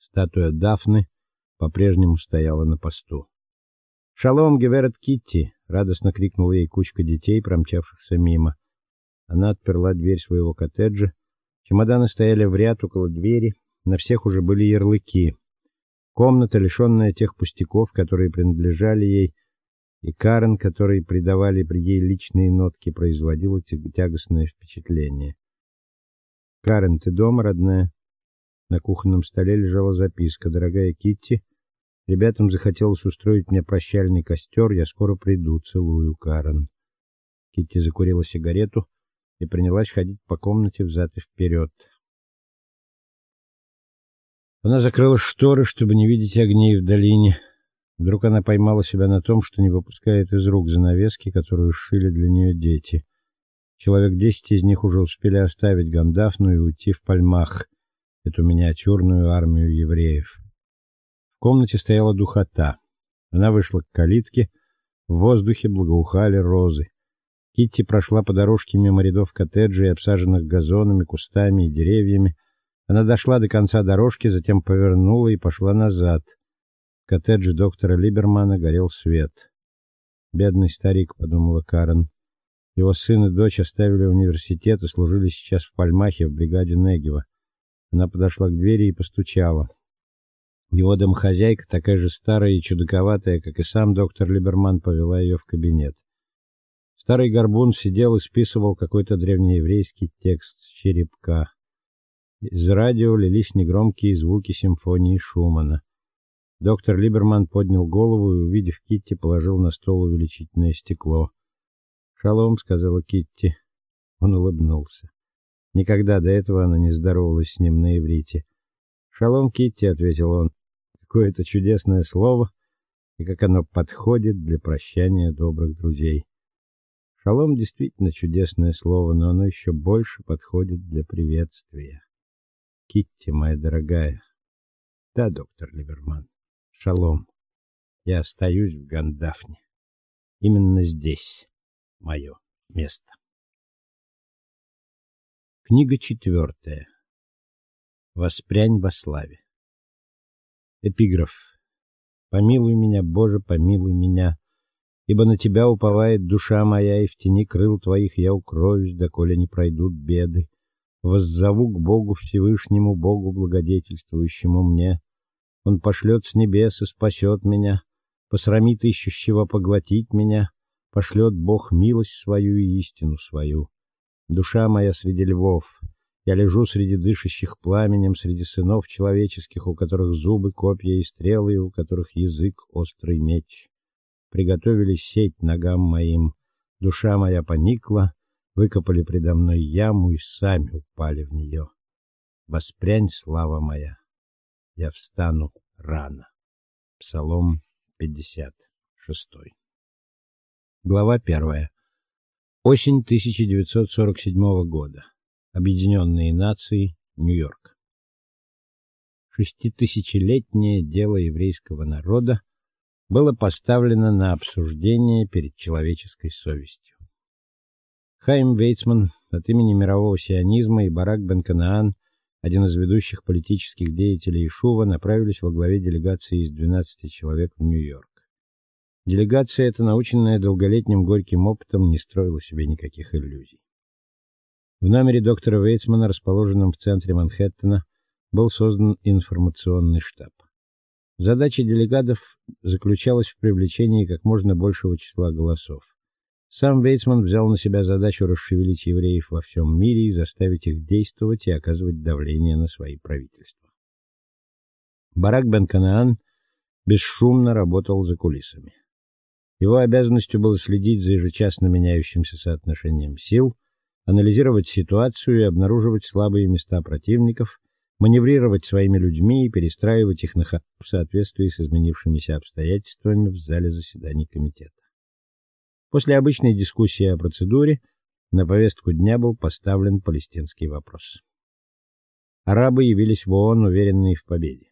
Статуя Дафны по-прежнему стояла на посту. "Шалом, Геверт Китти!" радостно крикнула ей кучка детей, промчавшихся мимо. Она отперла дверь своего коттеджа. Чемоданы стояли в ряд около двери, на всех уже были ярлыки. Комната, лишённая тех пустяков, которые принадлежали ей, и Карен, которые придавали при ей личные нотки, производила тягостное впечатление. Карен, ты дома, родная? На кухонном столе лежала записка: "Дорогая Китти, ребятам захотелось устроить мне прощальный костер, я скоро приду, целую, Карен". Китти закурила сигарету и принялась ходить по комнате взад и вперед. Она закрыла шторы, чтобы не видеть огней в долине. Вдруг она поймала себя на том, что не выпускает из рук занавески, которую сшили для нее дети. Человек десять из них уже успели оставить Гандафну и уйти в Пальмах, эту миниатюрную армию евреев. В комнате стояла духота. Она вышла к калитке, в воздухе благоухали розы. Китти прошла по дорожке мимо рядов коттеджей, обсаженных газонами, кустами и деревьями. Она дошла до конца дорожки, затем повернула и пошла назад. В коттедже доктора Либермана горел свет. Бедный старик, подумала Карен. Его сын и дочь оставили университет и служили сейчас в Пальмахе в бригаде Негева. Она подошла к двери и постучала. Его домохозяйка, такая же старая и чудаковатая, как и сам доктор Либерман, повела ее в кабинет. Старый горбун сидел и списывал какой-то древнееврейский текст с черепка. Из радио лились негромкие звуки симфонии Шумана. Доктор Либерман поднял голову и, увидев Китти, положил на стол увеличительное стекло. "Шалом", сказала Китти. Он улыбнулся. Никогда до этого она не здоровалась с ним на иврите. "Шалом, Китти", ответил он. Какое это чудесное слово, и как оно подходит для прощания добрых друзей. Шалом действительно чудесное слово, но оно еще больше подходит для приветствия. Китти, моя дорогая. Да, доктор Либерман. Шалом. Я остаюсь в Гандафне. Именно здесь мое место. Книга четвертая. Воспрянь во славе. Эпиграф. Помилуй меня, Боже, помилуй меня, ибо на тебя уповает душа моя, и в тени крыл твоих я укроюсь, доколе не пройдут беды. Воззову к Богу Всевышнему, Богу благодетельствующему мне. Он пошлет с небес и спасет меня, посрамит ищущего поглотить меня, пошлет Бог милость свою и истину свою. Душа моя среди львов, я лежу среди дышащих пламенем, среди сынов человеческих, у которых зубы, копья и стрелы, у которых язык острый меч. Приготовили сеть ногам моим. Душа моя поникла, выкопали предо мной яму и сами упали в нее. Воспрянь, слава моя. Я встану рано. Псалом 56. Глава 1. Осень 1947 года. Объединенные Нации, Нью-Йорк. Шеститысячелетнее дело еврейского народа было поставлено на обсуждение перед человеческой совестью. Хайм Вейцман от имени мирового сионизма и Барак Бен-Канаан, один из ведущих политических деятелей Ишува, направились во главе делегации из 12 человек в Нью-Йорк. Делегация эта, наученная долголетним горьким опытом, не строила себе никаких иллюзий. В номере доктора Вейцмана, расположенном в центре Манхэттена, был создан информационный штаб. Задача делегатов заключалась в привлечении как можно большего числа голосов. Сам Вейцман взял на себя задачу расшевелить евреев во всем мире и заставить их действовать и оказывать давление на свои правительства. Барак Бен-Канаан бесшумно работал за кулисами. Его обязанностью было следить за ежечасно меняющимся соотношением сил, анализировать ситуацию и обнаруживать слабые места противников, маневрировать своими людьми и перестраивать их на ходу в соответствии с изменившимися обстоятельствами в зале заседаний комитета. После обычной дискуссии о процедуре на повестку дня был поставлен палестинский вопрос. Арабы явились в ООН уверенные в победе.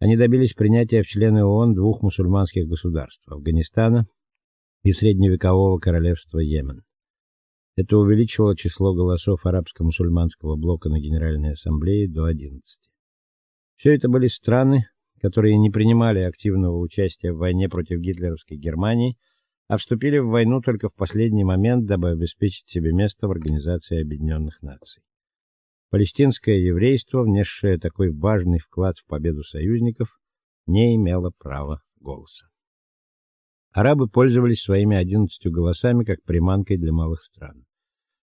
Они добились принятия в члены ООН двух мусульманских государств Афганистана и средневекового королевства Йемен. Это увеличило число голосов арабско-мусульманского блока на Генеральной ассамблее до 11. Все это были страны, которые не принимали активного участия в войне против гитлеровской Германии, а вступили в войну только в последний момент, дабы обеспечить себе место в Организации Объединенных Наций. Палестинское еврейство, внесшее такой важный вклад в победу союзников, не имело права голоса. Арабы пользовались своими 11 голосами как приманкой для малых стран.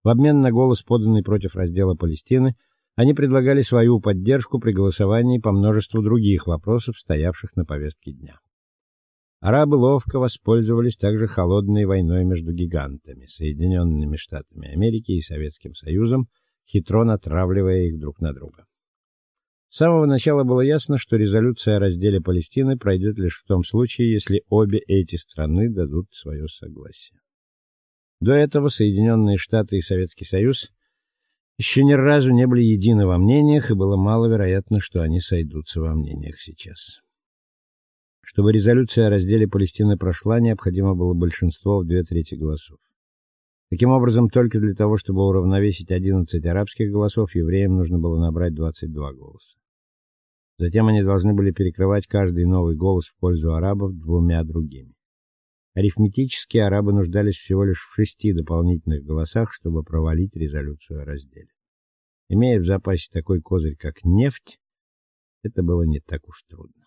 В обмен на голос, поданный против раздела Палестины, они предлагали свою поддержку при голосовании по множеству других вопросов, стоявших на повестке дня. Арабы ловко воспользовались также холодной войной между гигантами, Соединенными Штатами Америки и Советским Союзом, хитро натравливая их друг на друга. С самого начала было ясно, что резолюция о разделе Палестины пройдет лишь в том случае, если обе эти страны дадут свое согласие. До этого Соединенные Штаты и Советский Союз еще ни разу не были едины во мнениях, и было маловероятно, что они сойдутся во мнениях сейчас. Чтобы резолюция о разделе Палестины прошла, необходимо было большинство в две трети голосов. Таким образом, только для того, чтобы уравновесить 11 арабских голосов, евреям нужно было набрать 22 голоса. Затем они должны были перекрывать каждый новый голос в пользу арабов двумя другими. Арифметически арабы нуждались всего лишь в шести дополнительных голосах, чтобы провалить резолюцию о разделе. Имея в запасе такой козырь, как нефть, это было не так уж трудно.